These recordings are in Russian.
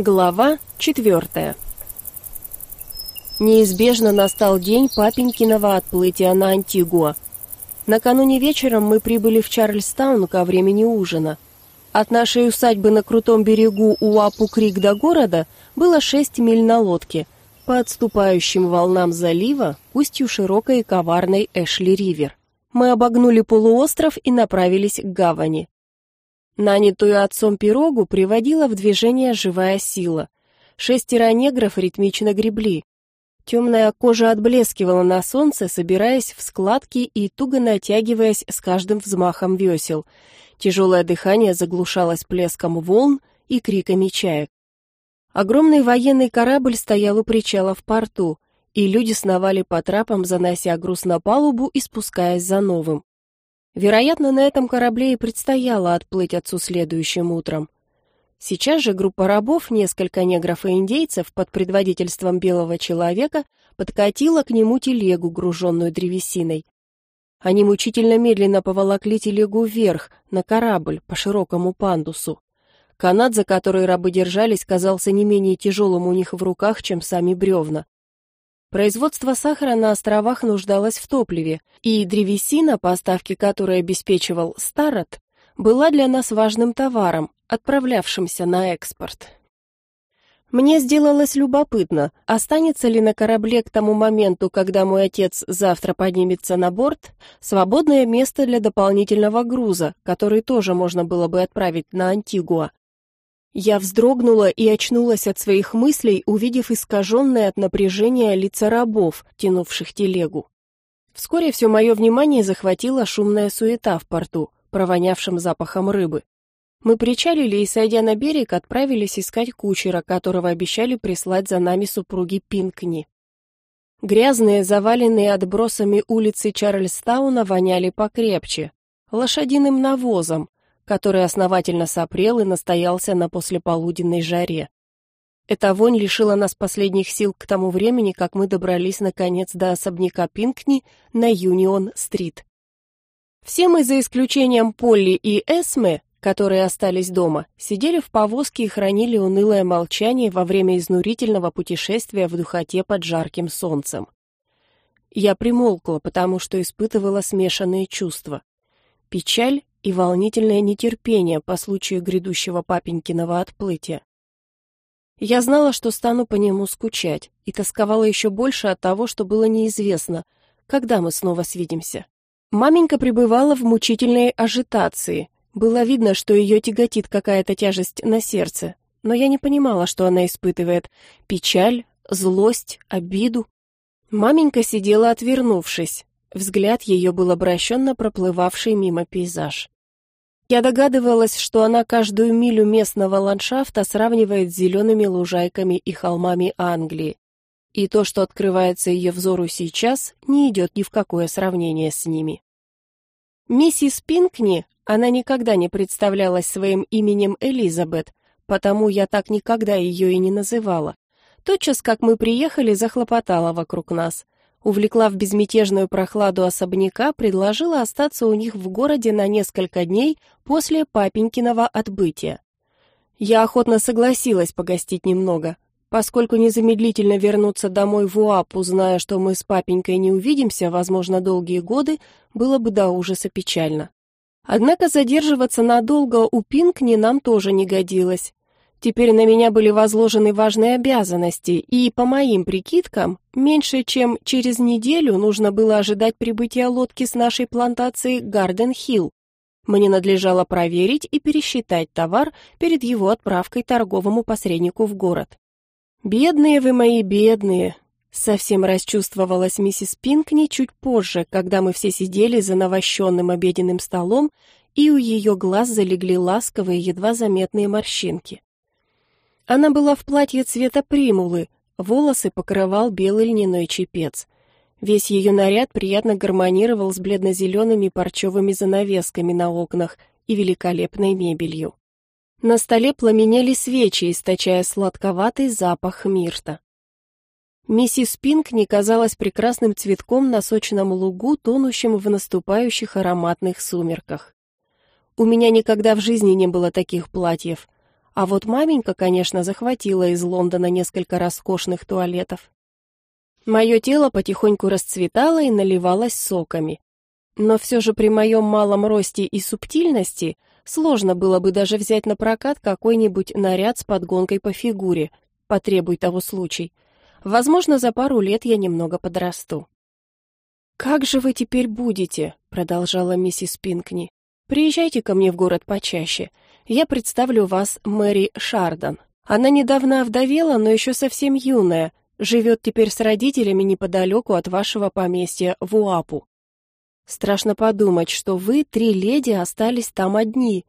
Глава четвертая Неизбежно настал день папенькиного отплытия на Антигуа. Накануне вечером мы прибыли в Чарльстаун ко времени ужина. От нашей усадьбы на крутом берегу Уапу-Крик до города было шесть миль на лодке, по отступающим волнам залива, устью широкой и коварной Эшли-Ривер. Мы обогнули полуостров и направились к гавани. Нанятую отцом пирогу приводила в движение живая сила. Шестеро негров ритмично гребли. Темная кожа отблескивала на солнце, собираясь в складки и туго натягиваясь с каждым взмахом весел. Тяжелое дыхание заглушалось плеском волн и криками чаек. Огромный военный корабль стоял у причала в порту, и люди сновали по трапам, занося груз на палубу и спускаясь за новым. Вероятно, на этом корабле и предстояло отплыть отцу следующим утром. Сейчас же группа рабов, несколько негров и индейцев под предводительством белого человека подкатила к нему телегу, груженную древесиной. Они мучительно медленно поволокли телегу вверх, на корабль, по широкому пандусу. Канат, за который рабы держались, казался не менее тяжелым у них в руках, чем сами бревна. Производство сахара на островах нуждалось в топливе, и древесина, поставки которой обеспечивал Старот, была для нас важным товаром, отправлявшимся на экспорт. Мне сделалось любопытно, останется ли на корабле к тому моменту, когда мой отец завтра поднимется на борт, свободное место для дополнительного груза, который тоже можно было бы отправить на Антигуа. Я вздрогнула и очнулась от своих мыслей, увидев искаженное от напряжения лица рабов, тянувших телегу. Вскоре все мое внимание захватила шумная суета в порту, провонявшим запахом рыбы. Мы причалили и, сойдя на берег, отправились искать кучера, которого обещали прислать за нами супруги Пинкни. Грязные, заваленные отбросами улицы Чарльстауна воняли покрепче, лошадиным навозом, который основательно сопрел и настоялся на послеполуденной жаре. Эта вонь лишила нас последних сил к тому времени, как мы добрались наконец до особняка Пинкни на Юнион-стрит. Все мы, за исключением Полли и Эсме, которые остались дома, сидели в повозке и хранили унылое молчание во время изнурительного путешествия в духоте под жарким солнцем. Я примолкла, потому что испытывала смешанные чувства. Печаль и волнительное нетерпение по случаю грядущего папенькиного отплытия. Я знала, что стану по нему скучать, и тосковала еще больше от того, что было неизвестно, когда мы снова свидимся. Маменька пребывала в мучительной ажитации. Было видно, что ее тяготит какая-то тяжесть на сердце, но я не понимала, что она испытывает — печаль, злость, обиду. Маменька сидела отвернувшись, Взгляд ее был обращен на проплывавший мимо пейзаж. Я догадывалась, что она каждую милю местного ландшафта сравнивает с зелеными лужайками и холмами Англии. И то, что открывается ее взору сейчас, не идет ни в какое сравнение с ними. Миссис Пинкни, она никогда не представлялась своим именем Элизабет, потому я так никогда ее и не называла. Тотчас, как мы приехали, захлопотала вокруг нас — увлекла в безмятежную прохладу особняка, предложила остаться у них в городе на несколько дней после папенькиного отбытия. Я охотно согласилась погостить немного, поскольку незамедлительно вернуться домой в Уапу, зная, что мы с папенькой не увидимся, возможно, долгие годы, было бы до ужаса печально. Однако задерживаться надолго у Пинкни нам тоже не годилось. Теперь на меня были возложены важные обязанности, и, по моим прикидкам, меньше чем через неделю нужно было ожидать прибытия лодки с нашей плантации Гарден-Хилл. Мне надлежало проверить и пересчитать товар перед его отправкой торговому посреднику в город. «Бедные вы мои, бедные!» Совсем расчувствовалась миссис Пинкни чуть позже, когда мы все сидели за навощенным обеденным столом, и у ее глаз залегли ласковые, едва заметные морщинки. Она была в платье цвета примулы, волосы покрывал белый льняной чепец. Весь ее наряд приятно гармонировал с бледно-зелеными парчевыми занавесками на окнах и великолепной мебелью. На столе пламенели свечи, источая сладковатый запах мирта. Миссис Пинкни казалась прекрасным цветком на сочном лугу, тонущим в наступающих ароматных сумерках. У меня никогда в жизни не было таких платьев — А вот маменька, конечно, захватила из Лондона несколько роскошных туалетов. Мое тело потихоньку расцветало и наливалось соками. Но все же при моем малом росте и субтильности сложно было бы даже взять на прокат какой-нибудь наряд с подгонкой по фигуре, потребуй того случай. Возможно, за пару лет я немного подрасту. «Как же вы теперь будете?» — продолжала миссис Пинкни. «Приезжайте ко мне в город почаще. Я представлю вас Мэри Шардан. Она недавно овдовела, но еще совсем юная, живет теперь с родителями неподалеку от вашего поместья в Уапу. Страшно подумать, что вы, три леди, остались там одни.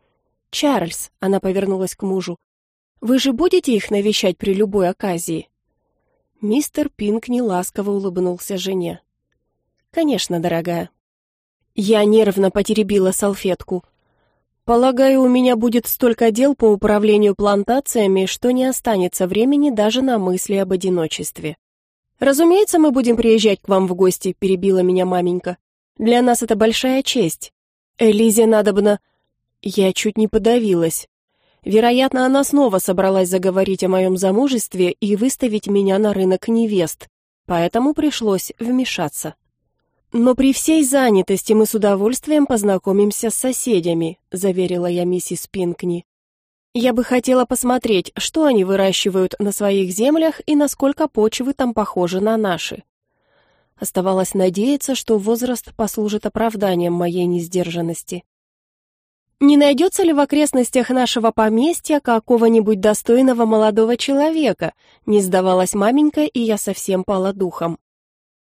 Чарльз, она повернулась к мужу, вы же будете их навещать при любой оказии? Мистер Пинкни ласково улыбнулся жене. Конечно, дорогая. Я нервно потеребила салфетку. Полагаю, у меня будет столько дел по управлению плантациями, что не останется времени даже на мысли об одиночестве. Разумеется, мы будем приезжать к вам в гости, перебила меня маменька. Для нас это большая честь. Элизе надобно Я чуть не подавилась. Вероятно, она снова собралась заговорить о моем замужестве и выставить меня на рынок невест, поэтому пришлось вмешаться. Но при всей занятости мы с удовольствием познакомимся с соседями, заверила я миссис Пинкни. Я бы хотела посмотреть, что они выращивают на своих землях и насколько почвы там похожи на наши. Оставалось надеяться, что возраст послужит оправданием моей несдержанности. Не найдется ли в окрестностях нашего поместья какого-нибудь достойного молодого человека? Не сдавалась маменька, и я совсем пала духом.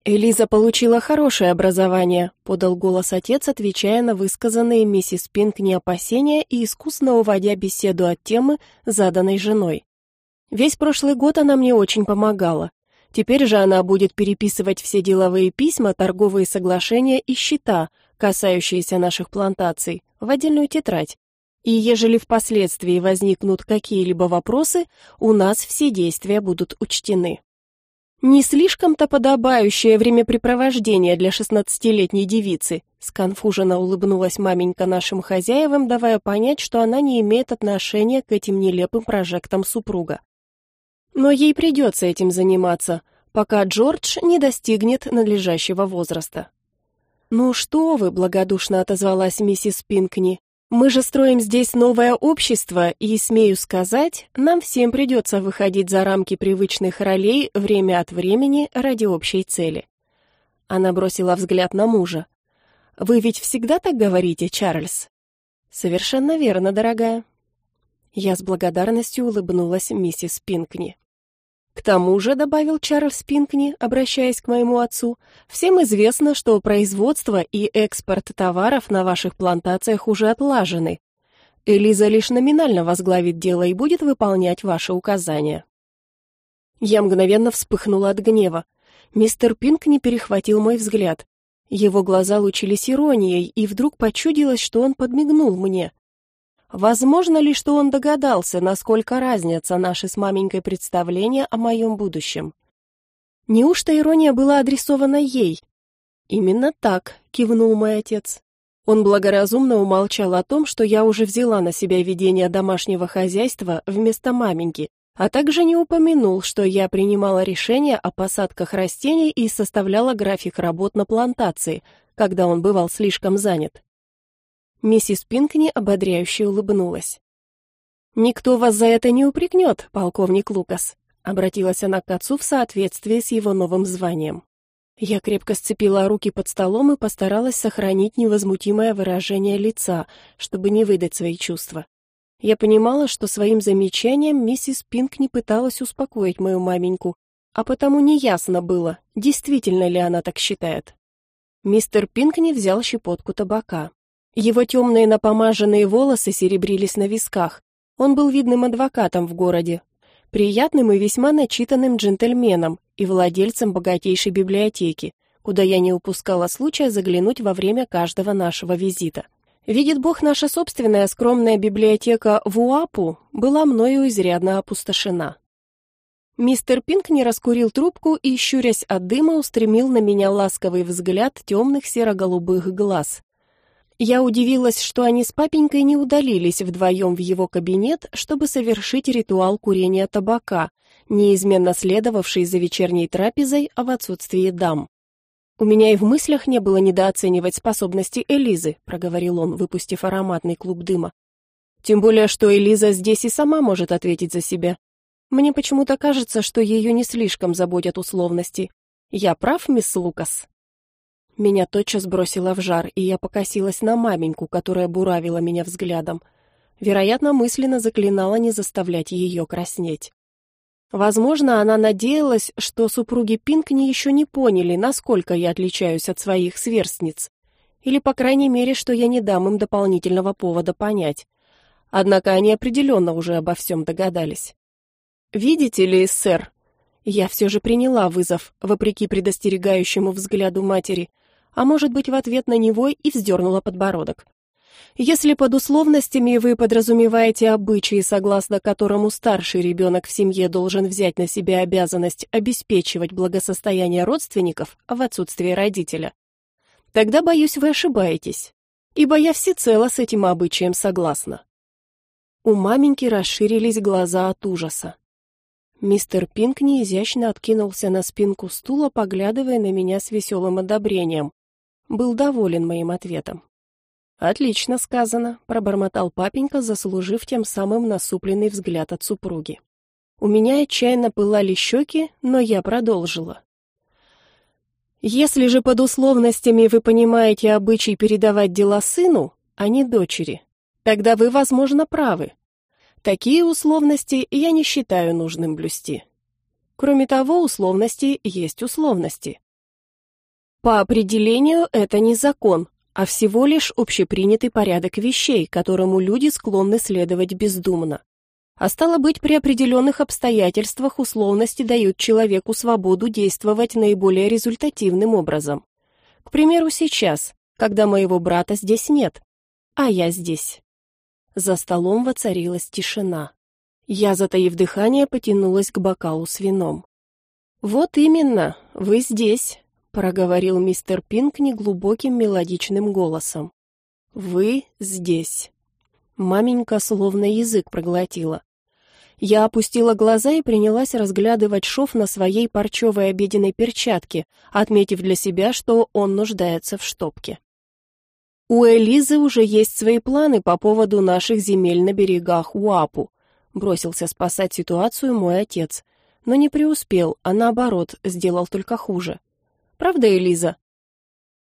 Элиза получила хорошее образование, подал голос отец, отвечая на высказанные миссис Пинкни опасения и искусно уводя беседу от темы, заданной женой. Весь прошлый год она мне очень помогала. Теперь же она будет переписывать все деловые письма, торговые соглашения и счета, касающиеся наших плантаций, в отдельную тетрадь. И ежели впоследствии возникнут какие-либо вопросы, у нас все действия будут учтены. Не слишком-то подобающее времяпрепровождение для шестнадцатилетней девицы, сконфуженно улыбнулась маменька нашим хозяевам, давая понять, что она не имеет отношения к этим нелепым прожектам супруга. Но ей придется этим заниматься, пока Джордж не достигнет надлежащего возраста. «Ну что вы», — благодушно отозвалась миссис Пинкни, мы же строим здесь новое общество, и, смею сказать, нам всем придется выходить за рамки привычных ролей время от времени ради общей цели. Она бросила взгляд на мужа. Вы ведь всегда так говорите, Чарльз? Совершенно верно, дорогая. Я с благодарностью улыбнулась миссис Пинкни. К тому же, добавил Чарльз Пинкни, обращаясь к моему отцу, всем известно, что производство и экспорт товаров на ваших плантациях уже отлажены. Элиза лишь номинально возглавит дело и будет выполнять ваши указания. Я мгновенно вспыхнула от гнева. Мистер Пинкни перехватил мой взгляд. Его глаза лучились иронией, и вдруг почудилось, что он подмигнул мне. Возможно ли, что он догадался, насколько разнятся наши с маменькой представления о моем будущем? Неужто ирония была адресована ей? Именно так, кивнул мой отец. Он благоразумно умолчал о том, что я уже взяла на себя ведение домашнего хозяйства вместо маменьки, а также не упомянул, что я принимала решения о посадках растений и составляла график работ на плантации, когда он бывал слишком занят. Миссис Пинкни ободряюще улыбнулась. «Никто вас за это не упрекнет, полковник Лукас», обратилась она к отцу в соответствии с его новым званием. Я крепко сцепила руки под столом и постаралась сохранить невозмутимое выражение лица, чтобы не выдать свои чувства. Я понимала, что своим замечанием миссис Пинкни пыталась успокоить мою маменьку, а потому неясно было, действительно ли она так считает. Мистер Пинкни взял щепотку табака. Его темные напомаженные волосы серебрились на висках. Он был видным адвокатом в городе, приятным и весьма начитанным джентльменом и владельцем богатейшей библиотеки, куда я не упускала случая заглянуть во время каждого нашего визита. Видит Бог, наша собственная скромная библиотека в Уапу была мною изрядно опустошена. Мистер Пинк не раскурил трубку и, щурясь от дыма, устремил на меня ласковый взгляд темных серо-голубых глаз. Я удивилась, что они с папенькой не удалились вдвоем в его кабинет, чтобы совершить ритуал курения табака, неизменно следовавший за вечерней трапезой, а в отсутствии дам. «У меня и в мыслях не было недооценивать способности Элизы», проговорил он, выпустив ароматный клуб дыма. «Тем более, что Элиза здесь и сама может ответить за себя. Мне почему-то кажется, что ее не слишком заботят условности. Я прав, мисс Лукас?» Меня тотчас бросило в жар, и я покосилась на маменьку, которая буравила меня взглядом. Вероятно, мысленно заклинала не заставлять ее краснеть. Возможно, она надеялась, что супруги Пинкни еще не поняли, насколько я отличаюсь от своих сверстниц. Или, по крайней мере, что я не дам им дополнительного повода понять. Однако они определенно уже обо всем догадались. «Видите ли, сэр?» Я все же приняла вызов, вопреки предостерегающему взгляду матери — а может быть в ответ на него и вздернула подбородок. Если под условностями вы подразумеваете обычаи, согласно которому старший ребенок в семье должен взять на себя обязанность обеспечивать благосостояние родственников в отсутствие родителя, тогда, боюсь, вы ошибаетесь, ибо я всецело с этим обычаем согласна. У маменьки расширились глаза от ужаса. Мистер Пинкни изящно откинулся на спинку стула, поглядывая на меня с веселым одобрением был доволен моим ответом. «Отлично сказано», — пробормотал папенька, заслужив тем самым насупленный взгляд от супруги. У меня отчаянно пылали щеки, но я продолжила. «Если же под условностями вы понимаете обычай передавать дела сыну, а не дочери, тогда вы, возможно, правы. Такие условности я не считаю нужным блюсти. Кроме того, условности есть условности. По определению это не закон, а всего лишь общепринятый порядок вещей, которому люди склонны следовать бездумно. А стало быть, при определенных обстоятельствах условности дают человеку свободу действовать наиболее результативным образом. К примеру, сейчас, когда моего брата здесь нет, а я здесь. За столом воцарилась тишина. Я, затаив дыхание, потянулась к бокалу с вином. «Вот именно, вы здесь», проговорил мистер Пинк неглубоким мелодичным голосом. Вы здесь. Маменька словно язык проглотила. Я опустила глаза и принялась разглядывать шов на своей парчевой обеденной перчатке, отметив для себя, что он нуждается в штопке. У Элизы уже есть свои планы по поводу наших земель на берегах Уапу. Бросился спасать ситуацию мой отец, но не преуспел, а наоборот, сделал только хуже. Правда, Элиза?»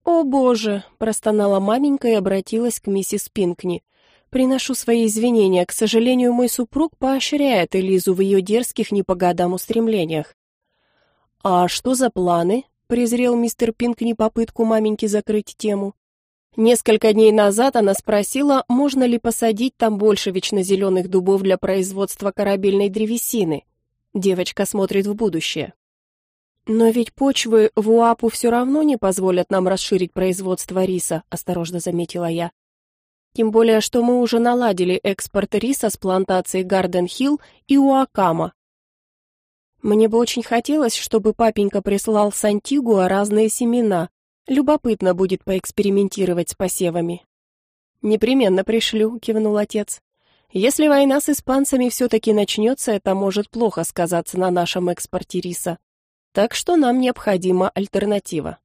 «О, боже!» — простонала маменька и обратилась к миссис Пинкни. «Приношу свои извинения. К сожалению, мой супруг поощряет Элизу в ее дерзких не по годам устремлениях». «А что за планы?» — презрел мистер Пинкни попытку маменьки закрыть тему. Несколько дней назад она спросила, можно ли посадить там больше вечно зеленых дубов для производства корабельной древесины. Девочка смотрит в будущее. Но ведь почвы в УАПу все равно не позволят нам расширить производство риса, осторожно заметила я. Тем более, что мы уже наладили экспорт риса с плантаций Гарден-Хилл и Уакама. Мне бы очень хотелось, чтобы папенька прислал с Антигуа разные семена. Любопытно будет поэкспериментировать с посевами. Непременно пришлю, кивнул отец. Если война с испанцами все-таки начнется, это может плохо сказаться на нашем экспорте риса. Так что нам необходима альтернатива.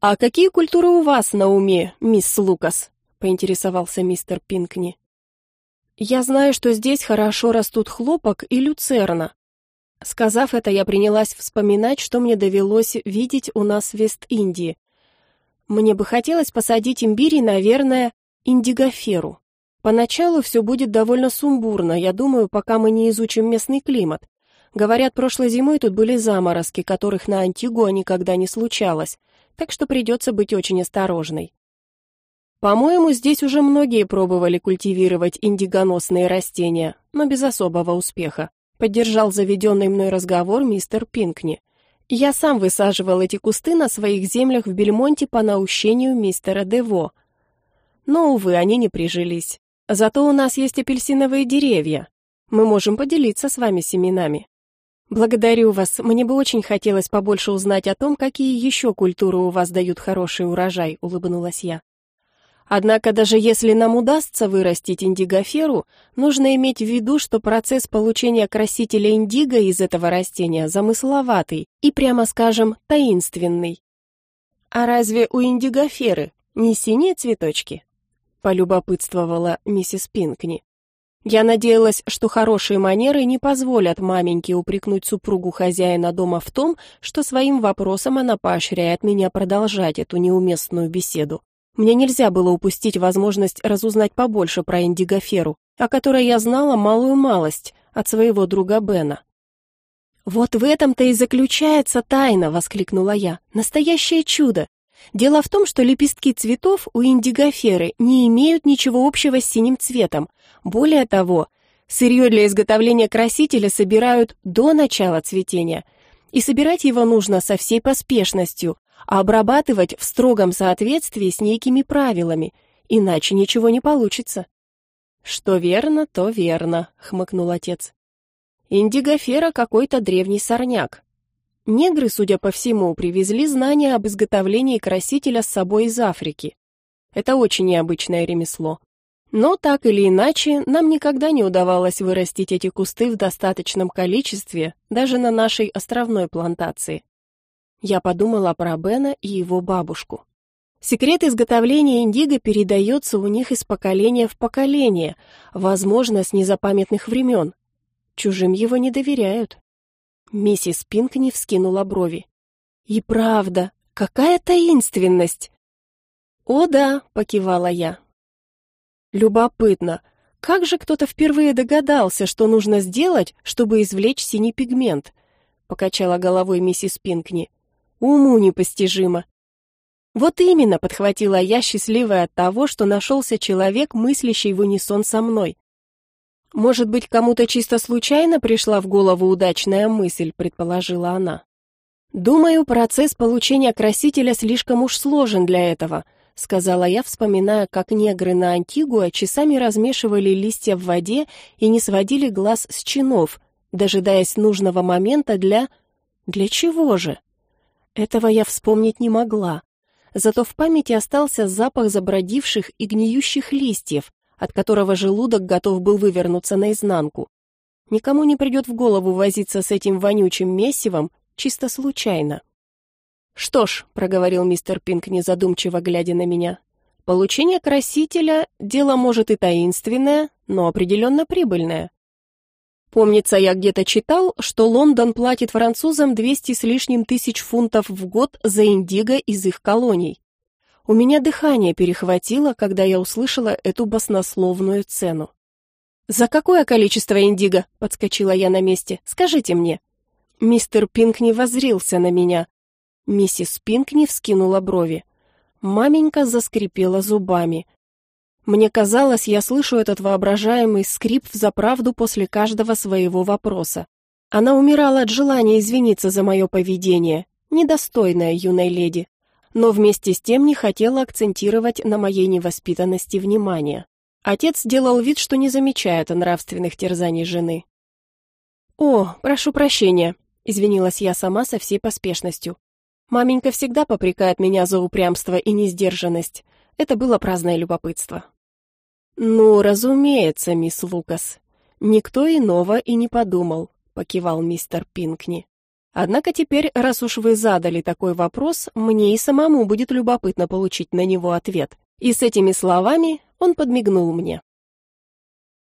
А какие культуры у вас на уме, мисс Лукас? поинтересовался мистер Пинкни. Я знаю, что здесь хорошо растут хлопок и люцерна. Сказав это, я принялась вспоминать, что мне довелось видеть у нас в Вест-Индии. Мне бы хотелось посадить имбирь и, наверное, индигоферу. Поначалу все будет довольно сумбурно, я думаю, пока мы не изучим местный климат. Говорят, прошлой зимой тут были заморозки, которых на Антигуа никогда не случалось, так что придется быть очень осторожной. По-моему, здесь уже многие пробовали культивировать индигоносные растения, но без особого успеха. Поддержал заведенный мной разговор мистер Пинкни. Я сам высаживал эти кусты на своих землях в Бельмонте по наущению мистера Дево. Но, увы, они не прижились. Зато у нас есть апельсиновые деревья. Мы можем поделиться с вами семенами. Благодарю вас. Мне бы очень хотелось побольше узнать о том, какие еще культуры у вас дают хороший урожай, улыбнулась я. Однако даже если нам удастся вырастить индигоферу, нужно иметь в виду, что процесс получения красителя индиго из этого растения замысловатый и, прямо скажем, таинственный. А разве у индигоферы не синие цветочки? полюбопытствовала миссис Пинкни. Я надеялась, что хорошие манеры не позволят маменьке упрекнуть супругу хозяина дома в том, что своим вопросом она поощряет меня продолжать эту неуместную беседу. Мне нельзя было упустить возможность разузнать побольше про индигоферу, о которой я знала малую малость от своего друга Бена. «Вот в этом-то и заключается тайна!» — воскликнула я. «Настоящее чудо! Дело в том, что лепестки цветов у индигоферы не имеют ничего общего с синим цветом. Более того, сырье для изготовления красителя собирают до начала цветения, и собирать его нужно со всей поспешностью, а обрабатывать в строгом соответствии с некими правилами, иначе ничего не получится. Что верно, то верно, хмыкнул отец. Индигофера какой-то древний сорняк. Негры, судя по всему, привезли знания об изготовлении красителя с собой из Африки. Это очень необычное ремесло. Но так или иначе, нам никогда не удавалось вырастить эти кусты в достаточном количестве даже на нашей островной плантации. Я подумала про Бена и его бабушку. Секрет изготовления индиго передается у них из поколения в поколение, возможно, с незапамятных времен. Чужим его не доверяют. Миссис Пинкни вскинула брови. «И правда, какая таинственность!» «О да», — покивала я. «Любопытно, как же кто-то впервые догадался, что нужно сделать, чтобы извлечь синий пигмент?» — покачала головой миссис Пинкни. «Уму непостижимо». «Вот именно», — подхватила я, счастливая от того, что нашелся человек, мыслящий в унисон со мной. Может быть, кому-то чисто случайно пришла в голову удачная мысль, предположила она. Думаю, процесс получения красителя слишком уж сложен для этого, сказала я, вспоминая, как негры на Антигуа часами размешивали листья в воде и не сводили глаз с чинов, дожидаясь нужного момента для Для чего же? Этого я вспомнить не могла. Зато в памяти остался запах забродивших и гниющих листьев, от которого желудок готов был вывернуться наизнанку. Никому не придет в голову возиться с этим вонючим месивом чисто случайно. «Что ж», — проговорил мистер Пинк, незадумчиво глядя на меня, «получение красителя — дело, может, и таинственное, но определенно прибыльное. Помнится, я где-то читал, что Лондон платит французам 200 с лишним тысяч фунтов в год за индиго из их колоний. У меня дыхание перехватило, когда я услышала эту баснословную цену. «За какое количество индиго?» — подскочила я на месте. «Скажите мне». Мистер Пинкни воззрился на меня. Миссис Пинкни вскинула брови. Маменька заскрипела зубами. Мне казалось, я слышу этот воображаемый скрип в заправду после каждого своего вопроса. Она умирала от желания извиниться за мое поведение, недостойное юной леди но вместе с тем не хотела акцентировать на моей невоспитанности внимание. Отец делал вид, что не замечает нравственных терзаний жены. «О, прошу прощения», — извинилась я сама со всей поспешностью. Маменька всегда попрекает меня за упрямство и несдержанность. Это было праздное любопытство. «Ну, разумеется, мисс Лукас. Никто иного и не подумал», — покивал мистер Пинкни. Однако теперь, раз уж вы задали такой вопрос, мне и самому будет любопытно получить на него ответ. И с этими словами он подмигнул мне.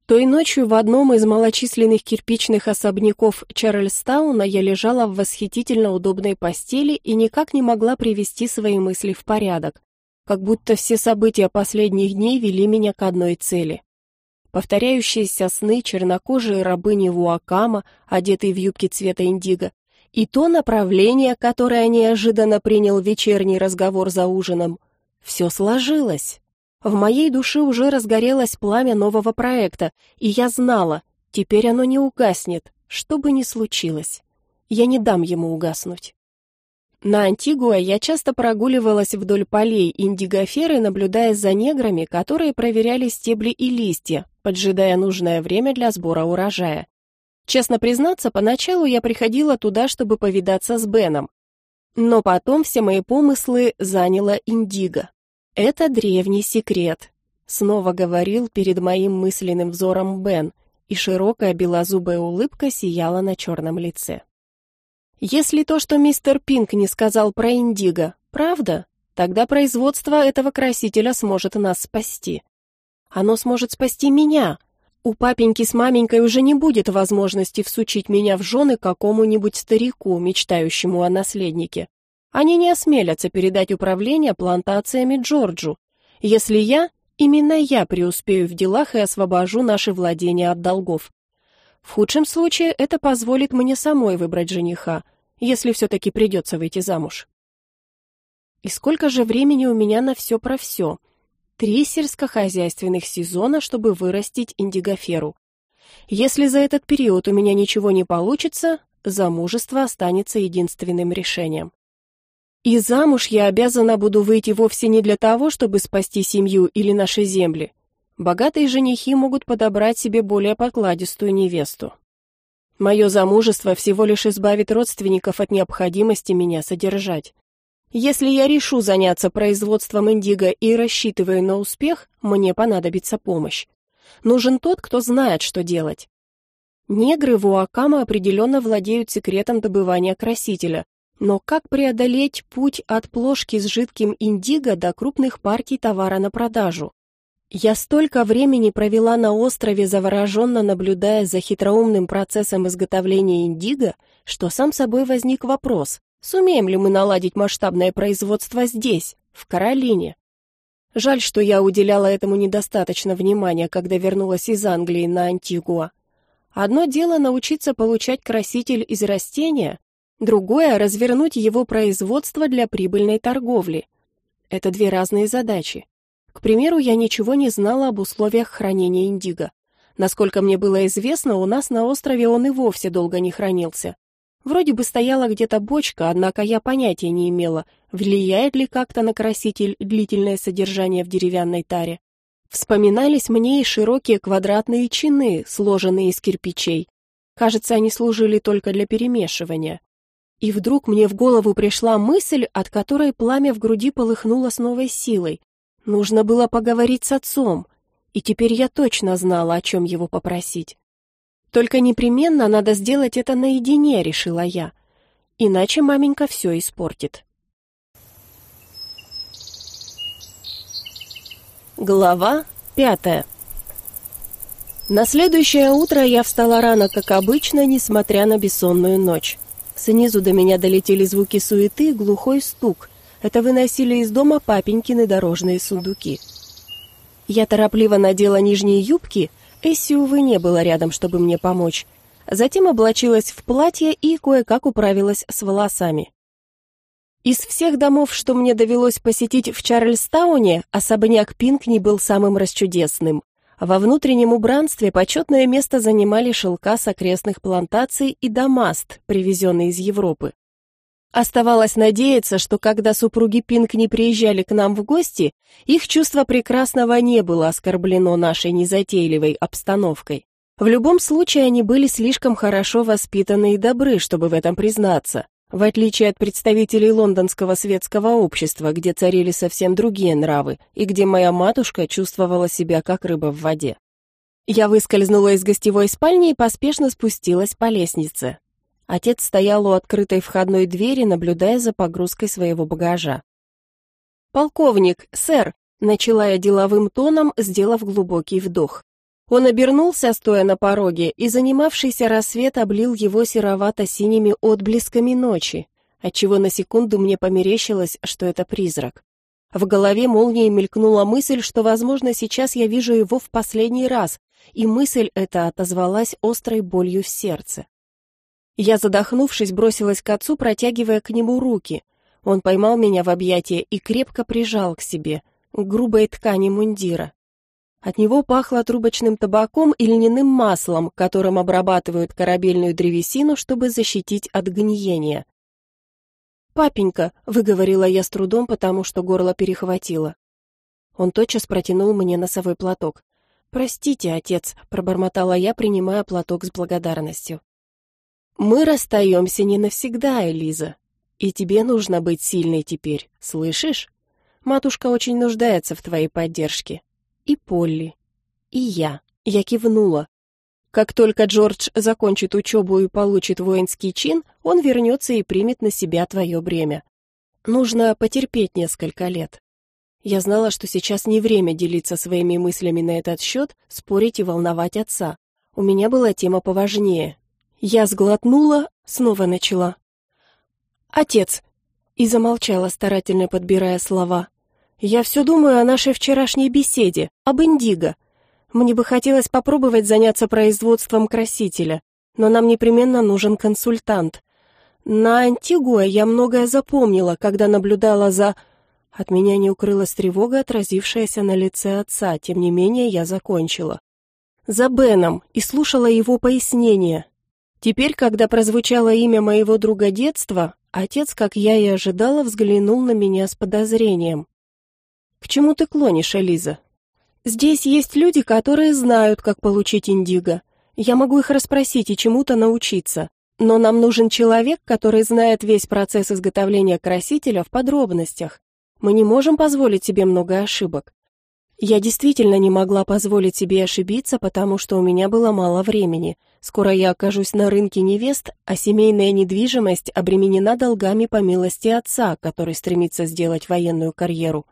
Той ночью в одном из малочисленных кирпичных особняков Чарльстауна я лежала в восхитительно удобной постели и никак не могла привести свои мысли в порядок, как будто все события последних дней вели меня к одной цели. Повторяющиеся сны чернокожие рабыни Вуакама, одетые в юбки цвета индиго, и то направление, которое неожиданно принял вечерний разговор за ужином. Все сложилось. В моей душе уже разгорелось пламя нового проекта, и я знала, теперь оно не угаснет, что бы ни случилось. Я не дам ему угаснуть. На Антигуа я часто прогуливалась вдоль полей индигоферы, наблюдая за неграми, которые проверяли стебли и листья, поджидая нужное время для сбора урожая. Честно признаться, поначалу я приходила туда, чтобы повидаться с Беном. Но потом все мои помыслы заняла Индиго. Это древний секрет, снова говорил перед моим мысленным взором Бен, и широкая белозубая улыбка сияла на черном лице. Если то, что мистер Пинк не сказал про индиго, правда, тогда производство этого красителя сможет нас спасти. Оно сможет спасти меня. У папеньки с маменькой уже не будет возможности всучить меня в жены какому-нибудь старику, мечтающему о наследнике. Они не осмелятся передать управление плантациями Джорджу, если я, именно я преуспею в делах и освобожу наши владения от долгов. В худшем случае это позволит мне самой выбрать жениха, если все-таки придется выйти замуж. И сколько же времени у меня на все про все? Три сельскохозяйственных сезона, чтобы вырастить индигоферу. Если за этот период у меня ничего не получится, замужество останется единственным решением. И замуж я обязана буду выйти вовсе не для того, чтобы спасти семью или наши земли. Богатые женихи могут подобрать себе более покладистую невесту. Мое замужество всего лишь избавит родственников от необходимости меня содержать. Если я решу заняться производством индиго и рассчитываю на успех, мне понадобится помощь. Нужен тот, кто знает, что делать. Негры в Уакама определенно владеют секретом добывания красителя, но как преодолеть путь от плошки с жидким индиго до крупных партий товара на продажу? Я столько времени провела на острове, завороженно наблюдая за хитроумным процессом изготовления индиго, что сам собой возник вопрос, сумеем ли мы наладить масштабное производство здесь, в Каролине? Жаль, что я уделяла этому недостаточно внимания, когда вернулась из Англии на Антигуа. Одно дело научиться получать краситель из растения, Другое – развернуть его производство для прибыльной торговли. Это две разные задачи. К примеру, я ничего не знала об условиях хранения индиго. Насколько мне было известно, у нас на острове он и вовсе долго не хранился. Вроде бы стояла где-то бочка, однако я понятия не имела, влияет ли как-то на краситель длительное содержание в деревянной таре. Вспоминались мне и широкие квадратные чины, сложенные из кирпичей. Кажется, они служили только для перемешивания. И вдруг мне в голову пришла мысль, от которой пламя в груди полыхнуло с новой силой. Нужно было поговорить с отцом, и теперь я точно знала, о чем его попросить. Только непременно надо сделать это наедине, решила я. Иначе маменька все испортит. Глава пятая. На следующее утро я встала рано, как обычно, несмотря на бессонную ночь. Снизу до меня долетели звуки суеты, глухой стук. Это выносили из дома папенькины дорожные сундуки. Я торопливо надела нижние юбки, Эсси, увы, не было рядом, чтобы мне помочь. Затем облачилась в платье и кое-как управилась с волосами. Из всех домов, что мне довелось посетить в Чарльстауне, особняк Пинкни был самым расчудесным. Во внутреннем убранстве почетное место занимали шелка с окрестных плантаций и дамаст, привезенный из Европы. Оставалось надеяться, что когда супруги Пинк не приезжали к нам в гости, их чувство прекрасного не было оскорблено нашей незатейливой обстановкой. В любом случае, они были слишком хорошо воспитаны и добры, чтобы в этом признаться в отличие от представителей лондонского светского общества, где царили совсем другие нравы, и где моя матушка чувствовала себя как рыба в воде. Я выскользнула из гостевой спальни и поспешно спустилась по лестнице. Отец стоял у открытой входной двери, наблюдая за погрузкой своего багажа. «Полковник, сэр», — начала я деловым тоном, сделав глубокий вдох. Он обернулся, стоя на пороге, и занимавшийся рассвет облил его серовато-синими отблесками ночи, отчего на секунду мне померещилось, что это призрак. В голове молнией мелькнула мысль, что, возможно, сейчас я вижу его в последний раз, и мысль эта отозвалась острой болью в сердце. Я, задохнувшись, бросилась к отцу, протягивая к нему руки. Он поймал меня в объятия и крепко прижал к себе, к грубой ткани мундира. От него пахло трубочным табаком и льняным маслом, которым обрабатывают корабельную древесину, чтобы защитить от гниения. «Папенька», — выговорила я с трудом, потому что горло перехватило. Он тотчас протянул мне носовой платок. «Простите, отец», — пробормотала я, принимая платок с благодарностью. «Мы расстаемся не навсегда, Элиза, и тебе нужно быть сильной теперь, слышишь?» Матушка очень нуждается в твоей поддержке. И Полли. И я. Я кивнула. Как только Джордж закончит учебу и получит воинский чин, он вернется и примет на себя твое бремя. Нужно потерпеть несколько лет. Я знала, что сейчас не время делиться своими мыслями на этот счет, спорить и волновать отца. У меня была тема поважнее. Я сглотнула, снова начала. «Отец!» И замолчала, старательно подбирая слова. «Я все думаю о нашей вчерашней беседе, об Индиго. Мне бы хотелось попробовать заняться производством красителя, но нам непременно нужен консультант. На Антигуа я многое запомнила, когда наблюдала за... От меня не укрылась тревога, отразившаяся на лице отца, тем не менее я закончила. За Беном и слушала его пояснения. Теперь, когда прозвучало имя моего друга детства, отец, как я и ожидала, взглянул на меня с подозрением. «К чему ты клонишь, Элиза?» «Здесь есть люди, которые знают, как получить индиго. Я могу их расспросить и чему-то научиться. Но нам нужен человек, который знает весь процесс изготовления красителя в подробностях. Мы не можем позволить себе много ошибок. Я действительно не могла позволить себе ошибиться, потому что у меня было мало времени. Скоро я окажусь на рынке невест, а семейная недвижимость обременена долгами по милости отца, который стремится сделать военную карьеру.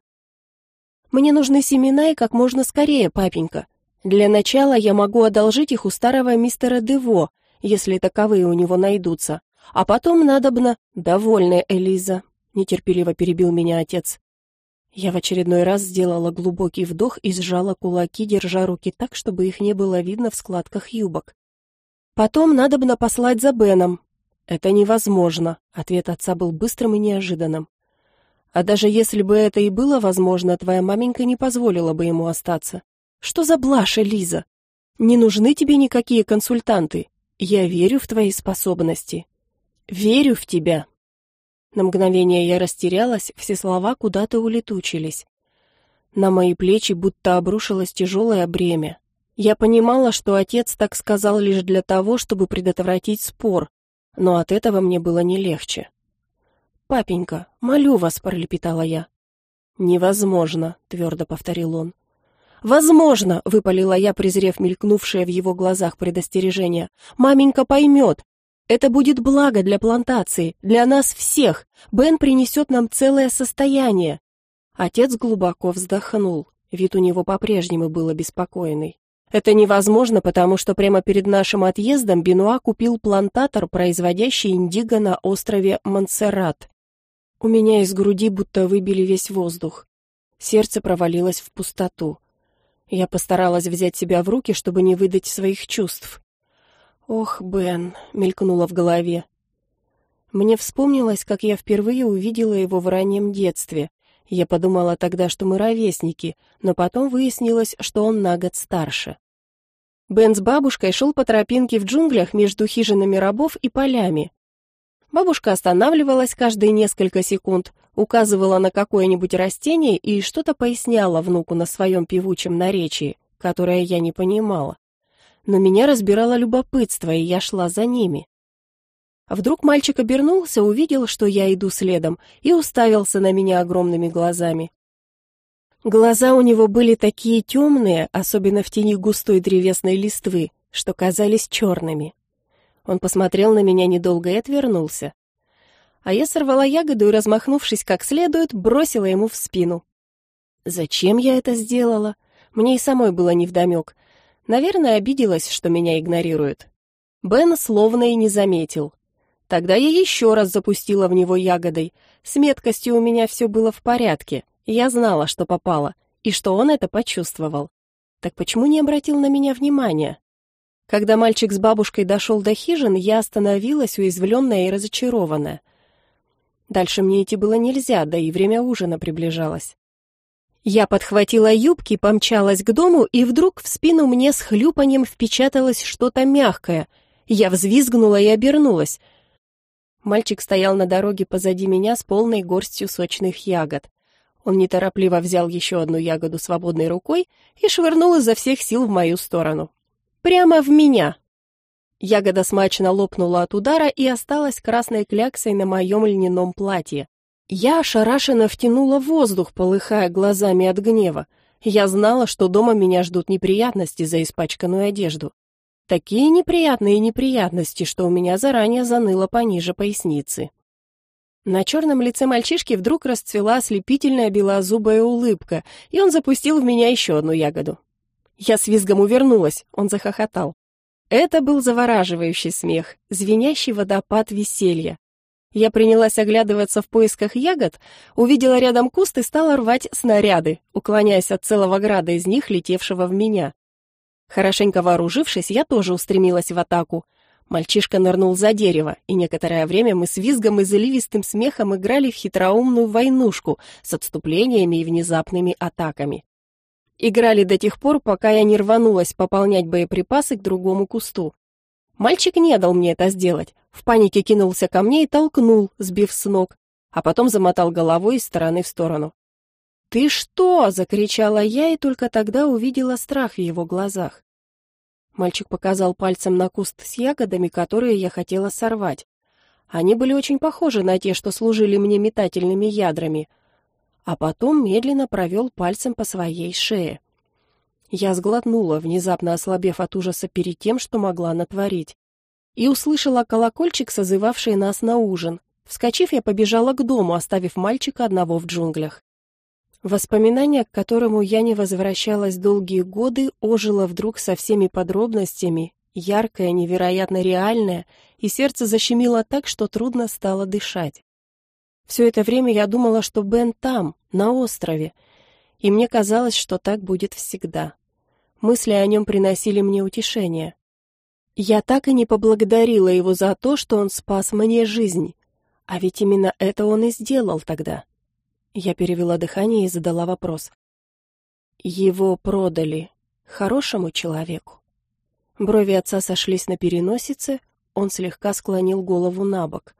Мне нужны семена и как можно скорее, папенька. Для начала я могу одолжить их у старого мистера Дево, если таковые у него найдутся. А потом надобно... Довольная Элиза, нетерпеливо перебил меня отец. Я в очередной раз сделала глубокий вдох и сжала кулаки, держа руки так, чтобы их не было видно в складках юбок. Потом надобно послать за Беном. Это невозможно, ответ отца был быстрым и неожиданным. А даже если бы это и было возможно, твоя маменька не позволила бы ему остаться. Что за блажь, Лиза? Не нужны тебе никакие консультанты. Я верю в твои способности. Верю в тебя. На мгновение я растерялась, все слова куда-то улетучились. На мои плечи будто обрушилось тяжелое бремя. Я понимала, что отец так сказал лишь для того, чтобы предотвратить спор, но от этого мне было не легче. «Папенька, молю вас», — пролепетала я. «Невозможно», — твердо повторил он. «Возможно», — выпалила я, презрев мелькнувшее в его глазах предостережение. «Маменька поймет. Это будет благо для плантации, для нас всех. Бен принесет нам целое состояние». Отец глубоко вздохнул. Вид у него по-прежнему был обеспокоенный. Это невозможно, потому что прямо перед нашим отъездом Бенуа купил плантатор, производящий индиго на острове Монсеррат. У меня из груди будто выбили весь воздух. Сердце провалилось в пустоту. Я постаралась взять себя в руки, чтобы не выдать своих чувств. «Ох, Бен», — мелькнуло в голове. Мне вспомнилось, как я впервые увидела его в раннем детстве. Я подумала тогда, что мы ровесники, но потом выяснилось, что он на год старше. Бен с бабушкой шел по тропинке в джунглях между хижинами рабов и полями. Бабушка останавливалась каждые несколько секунд, указывала на какое-нибудь растение и что-то поясняла внуку на своем певучем наречии, которое я не понимала. Но меня разбирало любопытство, и я шла за ними. Вдруг мальчик обернулся, увидел, что я иду следом, и уставился на меня огромными глазами. Глаза у него были такие темные, особенно в тени густой древесной листвы, что казались черными. Он посмотрел на меня недолго и отвернулся. А я сорвала ягоду и, размахнувшись как следует, бросила ему в спину. Зачем я это сделала? Мне и самой было невдомек. Наверное, обиделась, что меня игнорируют. Бен словно и не заметил. Тогда я еще раз запустила в него ягодой. С меткостью у меня все было в порядке. Я знала, что попало, и что он это почувствовал. Так почему не обратил на меня внимания? Когда мальчик с бабушкой дошел до хижин, я остановилась, уязвленная и разочарованная. Дальше мне идти было нельзя, да и время ужина приближалось. Я подхватила юбки, помчалась к дому, и вдруг в спину мне с хлюпаньем впечаталось что-то мягкое. Я взвизгнула и обернулась. Мальчик стоял на дороге позади меня с полной горстью сочных ягод. Он неторопливо взял еще одну ягоду свободной рукой и швырнул изо всех сил в мою сторону. Прямо в меня. Ягода смачно лопнула от удара и осталась красной кляксой на моем льняном платье. Я ошарашенно втянула воздух, полыхая глазами от гнева. Я знала, что дома меня ждут неприятности за испачканную одежду. Такие неприятные неприятности, что у меня заранее заныло пониже поясницы. На черном лице мальчишки вдруг расцвела ослепительная белозубая улыбка, и он запустил в меня еще одну ягоду. Я с визгом увернулась, он захохотал. Это был завораживающий смех, звенящий водопад веселья. Я принялась оглядываться в поисках ягод, увидела рядом куст и стала рвать снаряды, уклоняясь от целого града из них, летевшего в меня. Хорошенько вооружившись, я тоже устремилась в атаку — Мальчишка нырнул за дерево, и некоторое время мы с визгом и заливистым смехом играли в хитроумную войнушку с отступлениями и внезапными атаками. Играли до тех пор, пока я не рванулась пополнять боеприпасы к другому кусту. Мальчик не дал мне это сделать. В панике кинулся ко мне и толкнул, сбив с ног, а потом замотал головой из стороны в сторону. «Ты что?» — закричала я и только тогда увидела страх в его глазах. Мальчик показал пальцем на куст с ягодами, которые я хотела сорвать. Они были очень похожи на те, что служили мне метательными ядрами. А потом медленно провел пальцем по своей шее. Я сглотнула, внезапно ослабев от ужаса перед тем, что могла натворить. И услышала колокольчик, созывавший нас на ужин. Вскочив, я побежала к дому, оставив мальчика одного в джунглях. Воспоминание, к которому я не возвращалась долгие годы, ожило вдруг со всеми подробностями, яркое, невероятно реальное, и сердце защемило так, что трудно стало дышать. Все это время я думала, что Бен там, на острове, и мне казалось, что так будет всегда. Мысли о нем приносили мне утешение. Я так и не поблагодарила его за то, что он спас мне жизнь, а ведь именно это он и сделал тогда. Я перевела дыхание и задала вопрос. Его продали хорошему человеку. Брови отца сошлись на переносице, он слегка склонил голову на бок.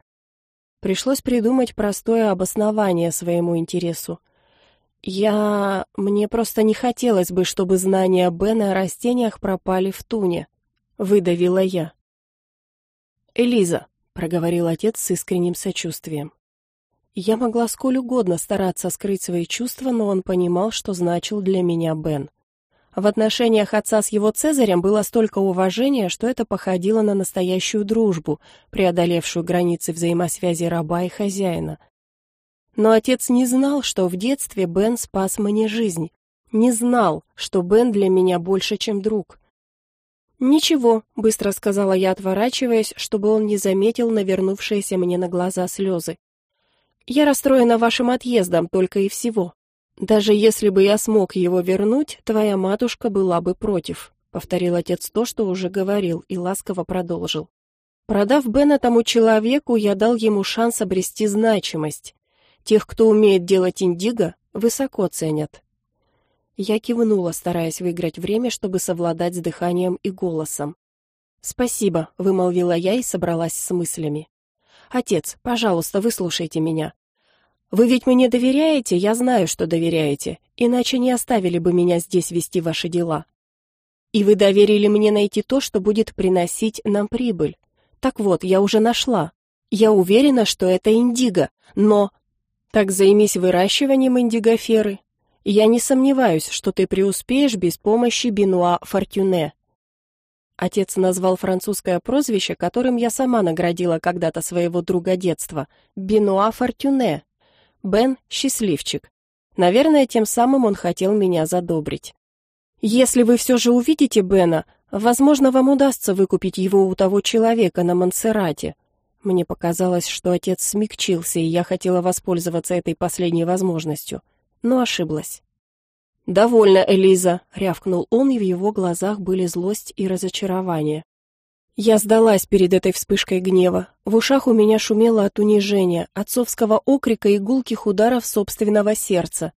Пришлось придумать простое обоснование своему интересу. Я... мне просто не хотелось бы, чтобы знания Бена о растениях пропали в туне. Выдавила я. «Элиза», — проговорил отец с искренним сочувствием. Я могла сколь угодно стараться скрыть свои чувства, но он понимал, что значил для меня Бен. В отношениях отца с его Цезарем было столько уважения, что это походило на настоящую дружбу, преодолевшую границы взаимосвязи раба и хозяина. Но отец не знал, что в детстве Бен спас мне жизнь. Не знал, что Бен для меня больше, чем друг. «Ничего», — быстро сказала я, отворачиваясь, чтобы он не заметил навернувшиеся мне на глаза слезы. Я расстроена вашим отъездом только и всего. Даже если бы я смог его вернуть, твоя матушка была бы против, повторил отец то, что уже говорил, и ласково продолжил. Продав Бена тому человеку, я дал ему шанс обрести значимость. Тех, кто умеет делать индиго, высоко ценят. Я кивнула, стараясь выиграть время, чтобы совладать с дыханием и голосом. «Спасибо», — вымолвила я и собралась с мыслями. «Отец, пожалуйста, выслушайте меня. Вы ведь мне доверяете? Я знаю, что доверяете. Иначе не оставили бы меня здесь вести ваши дела. И вы доверили мне найти то, что будет приносить нам прибыль. Так вот, я уже нашла. Я уверена, что это индиго, но... Так займись выращиванием индигоферы. Я не сомневаюсь, что ты преуспеешь без помощи Бенуа Фортюне. Отец назвал французское прозвище, которым я сама наградила когда-то своего друга детства — Бенуа Фортюне, Бен — счастливчик. Наверное, тем самым он хотел меня задобрить. Если вы все же увидите Бена, возможно, вам удастся выкупить его у того человека на Монсеррате. Мне показалось, что отец смягчился, и я хотела воспользоваться этой последней возможностью, но ошиблась. «Довольно, Элиза», — рявкнул он, и в его глазах были злость и разочарование. Я сдалась перед этой вспышкой гнева. В ушах у меня шумело от унижения, отцовского окрика и гулких ударов собственного сердца.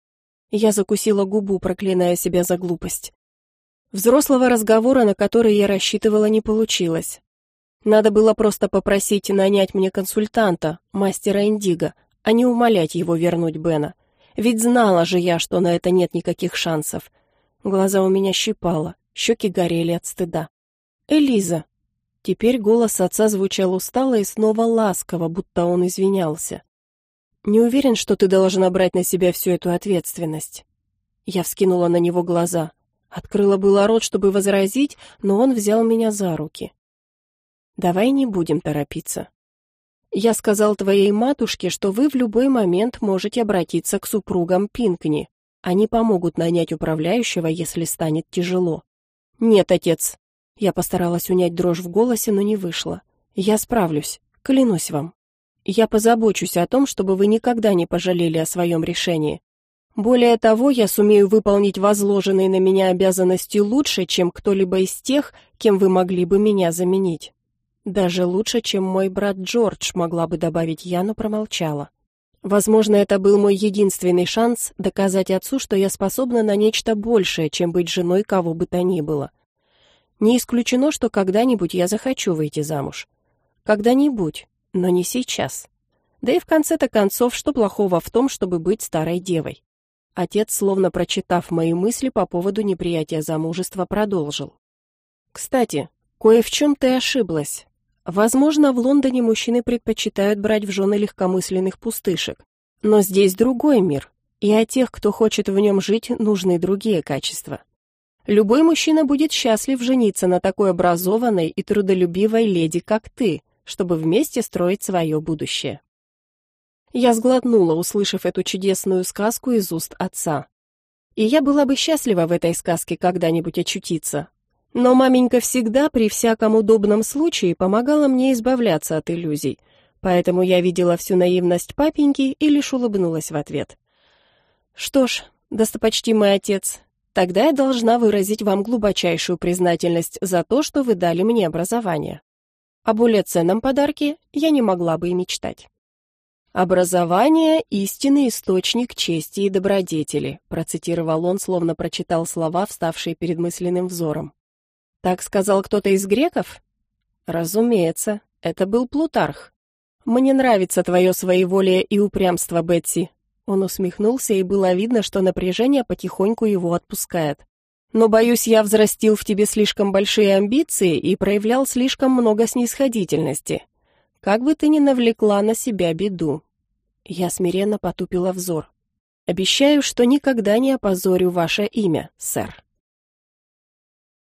Я закусила губу, проклиная себя за глупость. Взрослого разговора, на который я рассчитывала, не получилось. Надо было просто попросить нанять мне консультанта, мастера Индиго, а не умолять его вернуть Бена. Ведь знала же я, что на это нет никаких шансов. Глаза у меня щипало, щеки горели от стыда. «Элиза», Теперь голос отца звучал устало и снова ласково, будто он извинялся. Не уверен, что ты должна брать на себя всю эту ответственность. Я вскинула на него глаза. Открыла было рот, чтобы возразить, но он взял меня за руки. Давай не будем торопиться. Я сказал твоей матушке, что вы в любой момент можете обратиться к супругам Пинкни. Они помогут нанять управляющего, если станет тяжело. Нет, отец. Я постаралась унять дрожь в голосе, но не вышло. Я справлюсь, клянусь вам. Я позабочусь о том, чтобы вы никогда не пожалели о своем решении. Более того, я сумею выполнить возложенные на меня обязанности лучше, чем кто-либо из тех, кем вы могли бы меня заменить. Даже лучше, чем мой брат Джордж, могла бы добавить я, но промолчала. Возможно, это был мой единственный шанс доказать отцу, что я способна на нечто большее, чем быть женой кого бы то ни было. Не исключено, что когда-нибудь я захочу выйти замуж. Когда-нибудь, но не сейчас. Да и в конце-то концов, что плохого в том, чтобы быть старой девой? Отец, словно прочитав мои мысли по поводу неприятия замужества, продолжил. «Кстати, кое в чем ты ошиблась. Возможно, в Лондоне мужчины предпочитают брать в жены легкомысленных пустышек. Но здесь другой мир, и о тех, кто хочет в нем жить, нужны другие качества. Любой мужчина будет счастлив жениться на такой образованной и трудолюбивой леди, как ты, чтобы вместе строить свое будущее. Я сглотнула, услышав эту чудесную сказку из уст отца. И я была бы счастлива в этой сказке когда-нибудь очутиться, но маменька всегда при всяком удобном случае помогала мне избавляться от иллюзий, поэтому я видела всю наивность папеньки и лишь улыбнулась в ответ. «Что ж, достопочтимый отец, тогда я должна выразить вам глубочайшую признательность за то, что вы дали мне образование. О более ценном подарке я не могла бы и мечтать». «Образование — истинный источник чести и добродетели», процитировал он, словно прочитал слова, вставшие перед мысленным взором. Так сказал кто-то из греков? Разумеется, это был Плутарх. Мне нравится твое своеволие и упрямство, Бетси. Он усмехнулся, и было видно, что напряжение потихоньку его отпускает. Но, боюсь, я взрастил в тебе слишком большие амбиции и проявлял слишком много снисходительности. Как бы ты ни навлекла на себя беду. Я смиренно потупила взор. Обещаю, что никогда не опозорю ваше имя, сэр.